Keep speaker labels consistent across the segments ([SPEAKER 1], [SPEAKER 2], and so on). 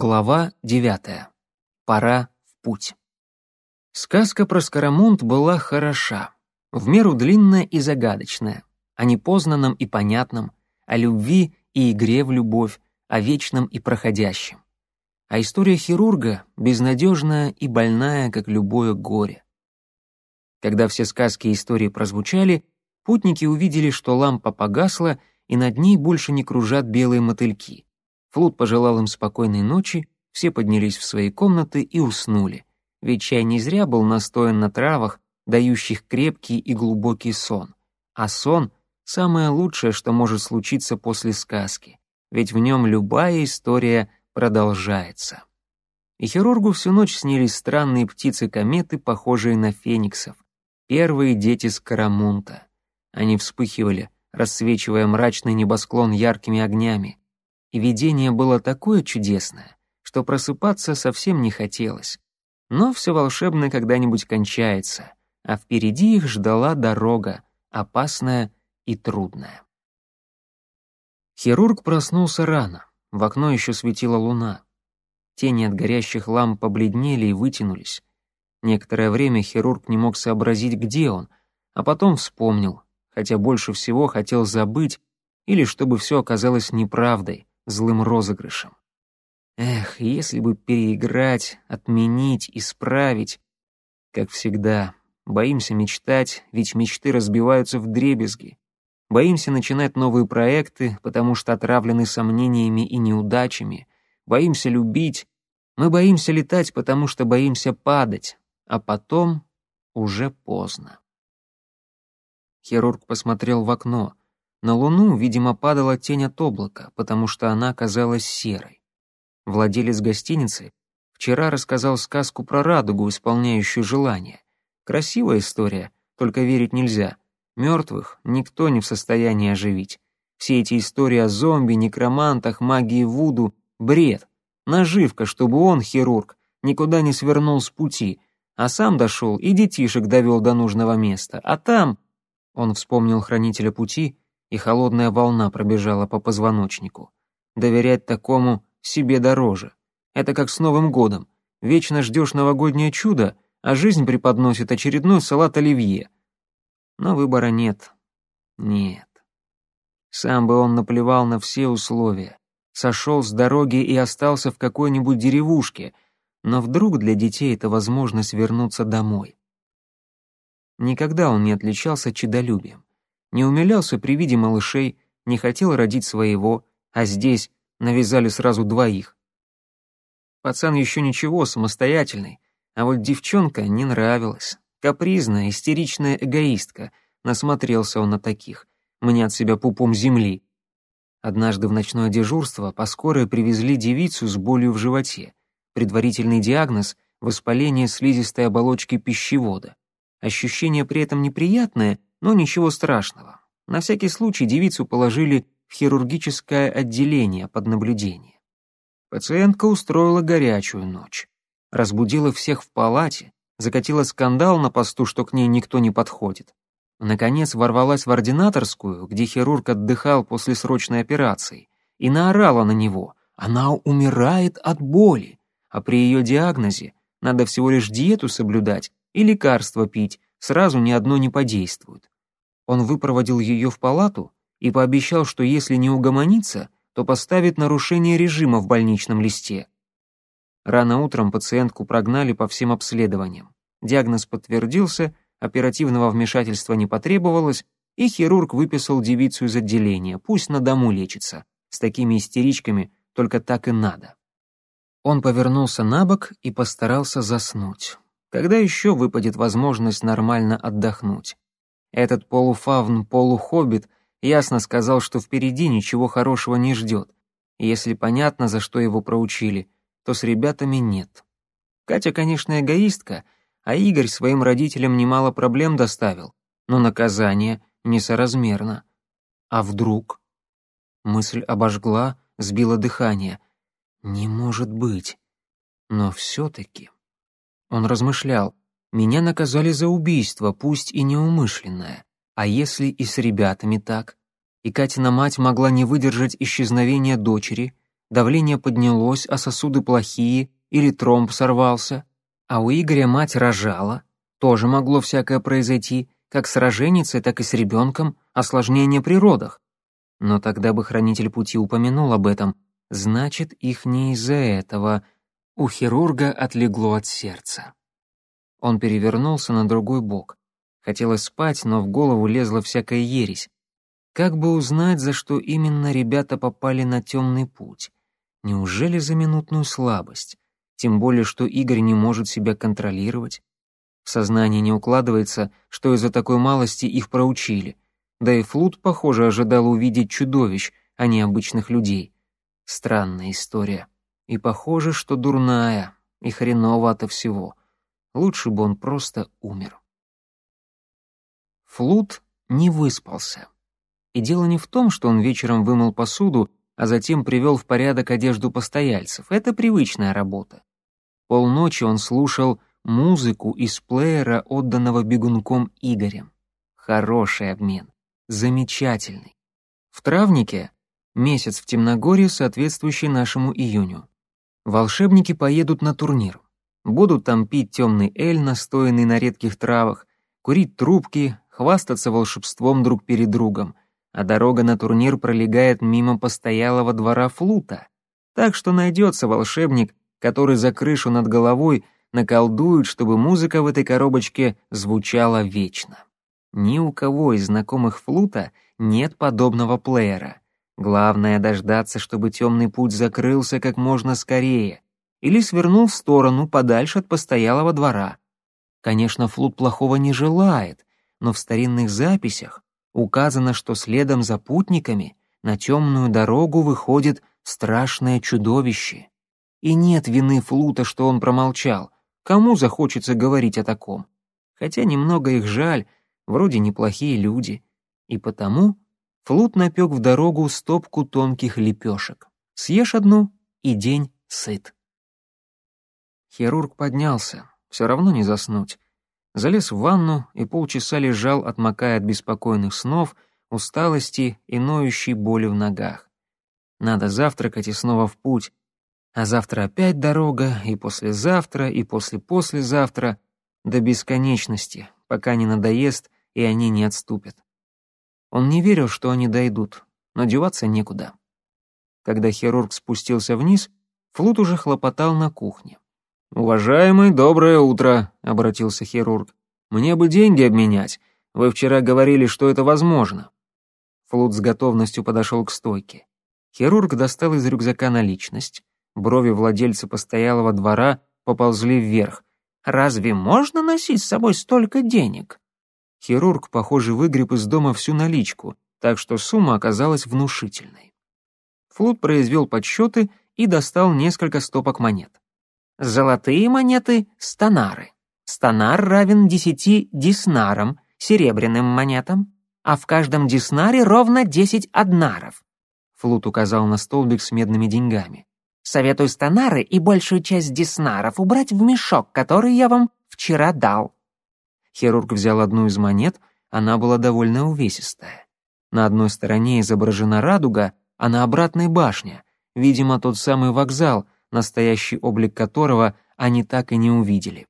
[SPEAKER 1] Глава девятая. Пора в путь. Сказка про Скоромунд была хороша, в меру длинная и загадочная, о непознанном и понятном, о любви и игре в любовь, о вечном и проходящем. А история хирурга безнадежная и больная, как любое горе. Когда все сказки и истории прозвучали, путники увидели, что лампа погасла, и над ней больше не кружат белые мотыльки — Флут пожелал им спокойной ночи, все поднялись в свои комнаты и уснули, ведь чай не зря был настоен на травах, дающих крепкий и глубокий сон. А сон — самое лучшее, что может случиться после сказки, ведь в нем любая история продолжается. И хирургу всю ночь снились странные птицы-кометы, похожие на фениксов, первые дети Скоромунта. Они вспыхивали, рассвечивая мрачный небосклон яркими огнями и видение было такое чудесное, что просыпаться совсем не хотелось. Но все волшебно когда-нибудь кончается, а впереди их ждала дорога, опасная и трудная. Хирург проснулся рано, в окно еще светила луна. Тени от горящих ламп побледнели и вытянулись. Некоторое время хирург не мог сообразить, где он, а потом вспомнил, хотя больше всего хотел забыть или чтобы все оказалось неправдой, злым розыгрышем. Эх, если бы переиграть, отменить, исправить. Как всегда, боимся мечтать, ведь мечты разбиваются в дребезги. Боимся начинать новые проекты, потому что отравлены сомнениями и неудачами. Боимся любить. Мы боимся летать, потому что боимся падать. А потом уже поздно. Хирург посмотрел в окно. На луну, видимо, падала тень от облака, потому что она казалась серой. Владелец гостиницы вчера рассказал сказку про радугу, исполняющую желания. Красивая история, только верить нельзя. Мертвых никто не в состоянии оживить. Все эти истории о зомби, некромантах, магии Вуду — бред. Наживка, чтобы он, хирург, никуда не свернул с пути, а сам дошел и детишек довел до нужного места. А там... Он вспомнил хранителя пути — и холодная волна пробежала по позвоночнику. Доверять такому себе дороже. Это как с Новым годом. Вечно ждешь новогоднее чудо, а жизнь преподносит очередной салат оливье. Но выбора нет. Нет. Сам бы он наплевал на все условия. Сошел с дороги и остался в какой-нибудь деревушке, но вдруг для детей это возможность вернуться домой. Никогда он не отличался чедолюбием не умилялся при виде малышей, не хотел родить своего, а здесь навязали сразу двоих. Пацан еще ничего, самостоятельный, а вот девчонка не нравилась. Капризная, истеричная эгоистка, насмотрелся он на таких, мне от себя пупом земли. Однажды в ночное дежурство по скорой привезли девицу с болью в животе. Предварительный диагноз — воспаление слизистой оболочки пищевода. Ощущение при этом неприятное, но ничего страшного. На всякий случай девицу положили в хирургическое отделение под наблюдение. Пациентка устроила горячую ночь. Разбудила всех в палате, закатила скандал на посту, что к ней никто не подходит. Наконец ворвалась в ординаторскую, где хирург отдыхал после срочной операции, и наорала на него. Она умирает от боли, а при ее диагнозе надо всего лишь диету соблюдать и лекарства пить, сразу ни одно не подействует. Он выпроводил ее в палату и пообещал, что если не угомонится, то поставит нарушение режима в больничном листе. Рано утром пациентку прогнали по всем обследованиям. Диагноз подтвердился, оперативного вмешательства не потребовалось, и хирург выписал девицу из отделения, пусть на дому лечится. С такими истеричками только так и надо. Он повернулся на бок и постарался заснуть. Когда еще выпадет возможность нормально отдохнуть? Этот полуфавн, полухоббит ясно сказал, что впереди ничего хорошего не ждет. И если понятно, за что его проучили, то с ребятами нет. Катя, конечно, эгоистка, а Игорь своим родителям немало проблем доставил, но наказание несоразмерно. А вдруг? Мысль обожгла, сбила дыхание. Не может быть. Но все-таки... Он размышлял. Меня наказали за убийство, пусть и неумышленное. А если и с ребятами так? И Катина мать могла не выдержать исчезновения дочери, давление поднялось, а сосуды плохие, или тромб сорвался. А у Игоря мать рожала, тоже могло всякое произойти, как с роженицей, так и с ребенком, осложнение при родах. Но тогда бы хранитель пути упомянул об этом. Значит, их не из-за этого. У хирурга отлегло от сердца. Он перевернулся на другой бок. Хотелось спать, но в голову лезла всякая ересь. Как бы узнать, за что именно ребята попали на темный путь? Неужели за минутную слабость? Тем более, что Игорь не может себя контролировать. В сознании не укладывается, что из-за такой малости их проучили. Да и Флут, похоже, ожидал увидеть чудовищ, а не обычных людей. Странная история. И похоже, что дурная, и хреново от всего. Лучше бы он просто умер. Флут не выспался. И дело не в том, что он вечером вымыл посуду, а затем привел в порядок одежду постояльцев. Это привычная работа. Полночи он слушал музыку из плеера, отданного бегунком Игорем. Хороший обмен. Замечательный. В травнике месяц в Темногорье, соответствующий нашему июню. Волшебники поедут на турнир. Будут там пить темный эль, настоянный на редких травах, курить трубки, хвастаться волшебством друг перед другом, а дорога на турнир пролегает мимо постоялого двора флута. Так что найдется волшебник, который за крышу над головой наколдует, чтобы музыка в этой коробочке звучала вечно. Ни у кого из знакомых флута нет подобного плеера. Главное дождаться, чтобы темный путь закрылся как можно скорее или свернул в сторону, подальше от постоялого двора. Конечно, флут плохого не желает, но в старинных записях указано, что следом за путниками на темную дорогу выходит страшное чудовище. И нет вины Флута, что он промолчал. Кому захочется говорить о таком? Хотя немного их жаль, вроде неплохие люди. И потому Флут напек в дорогу стопку тонких лепешек. Съешь одну, и день сыт. Хирург поднялся, все равно не заснуть. Залез в ванну и полчаса лежал, отмокая от беспокойных снов, усталости и ноющей боли в ногах. Надо завтракать и снова в путь, а завтра опять дорога, и послезавтра, и после-послезавтра, до бесконечности, пока не надоест, и они не отступят. Он не верил, что они дойдут, но деваться некуда. Когда хирург спустился вниз, Флут уже хлопотал на кухне. «Уважаемый, доброе утро», — обратился хирург. «Мне бы деньги обменять. Вы вчера говорили, что это возможно». Флут с готовностью подошел к стойке. Хирург достал из рюкзака наличность, Брови владельца постоялого двора поползли вверх. «Разве можно носить с собой столько денег?» Хирург, похоже, выгреб из дома всю наличку, так что сумма оказалась внушительной. Флут произвел подсчеты и достал несколько стопок монет. Золотые монеты — станары. Станар равен десяти диснарам, серебряным монетам, а в каждом диснаре ровно десять однаров. Флут указал на столбик с медными деньгами. Советую станары и большую часть диснаров убрать в мешок, который я вам вчера дал». Хирург взял одну из монет, она была довольно увесистая. На одной стороне изображена радуга, а на обратной башня, видимо, тот самый вокзал, настоящий облик которого они так и не увидели.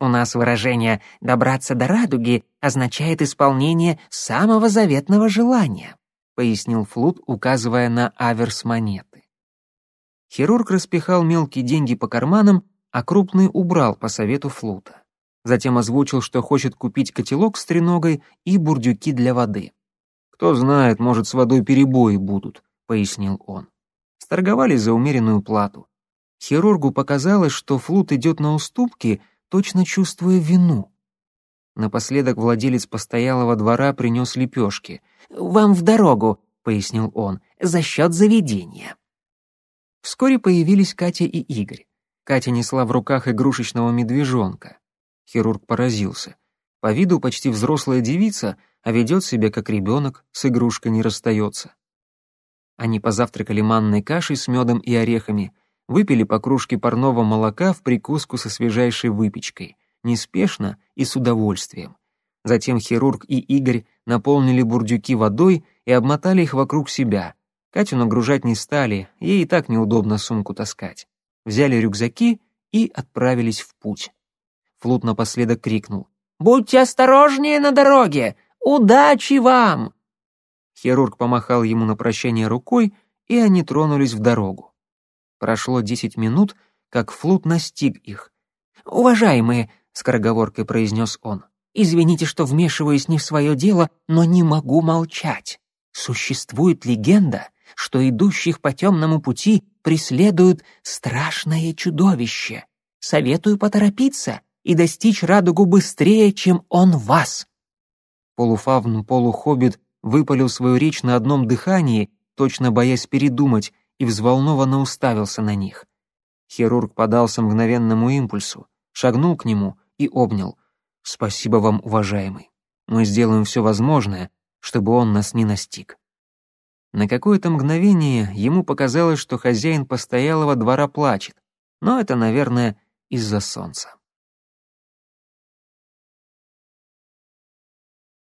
[SPEAKER 1] У нас выражение «добраться до радуги» означает исполнение самого заветного желания, пояснил Флут, указывая на аверс монет. Хирург распихал мелкие деньги по карманам, а крупные убрал по совету Флута. Затем озвучил, что хочет купить котелок с треногой и бурдюки для воды. «Кто знает, может, с водой перебои будут», — пояснил он. Сторговались за умеренную плату. Хирургу показалось, что Флут идет на уступки, точно чувствуя вину. Напоследок владелец постоялого двора принес лепешки. «Вам в дорогу», — пояснил он, — «за счет заведения». Вскоре появились Катя и Игорь. Катя несла в руках игрушечного медвежонка. Хирург поразился. По виду почти взрослая девица, а ведет себя как ребенок, с игрушкой не расстается. Они позавтракали манной кашей с медом и орехами, выпили по кружке парного молока в прикуску со свежайшей выпечкой, неспешно и с удовольствием. Затем хирург и Игорь наполнили бурдюки водой и обмотали их вокруг себя, Катю нагружать не стали, ей и так неудобно сумку таскать. Взяли рюкзаки и отправились в путь. Флут напоследок крикнул. «Будьте осторожнее на дороге! Удачи вам!» Хирург помахал ему на прощание рукой, и они тронулись в дорогу. Прошло десять минут, как Флут настиг их. «Уважаемые», — скороговоркой произнес он, — «извините, что вмешиваюсь не в свое дело, но не могу молчать. Существует легенда, что идущих по темному пути преследует страшное чудовище. Советую поторопиться и достичь радугу быстрее, чем он вас». Полуфавн, полухоббит выпалил свою речь на одном дыхании, точно боясь передумать, и взволнованно уставился на них. Хирург подался мгновенному импульсу, шагнул к нему и обнял. «Спасибо вам, уважаемый. Мы сделаем все возможное, чтобы он нас не настиг». На какое-то мгновение ему показалось, что хозяин постоялого двора плачет, но это, наверное, из-за солнца.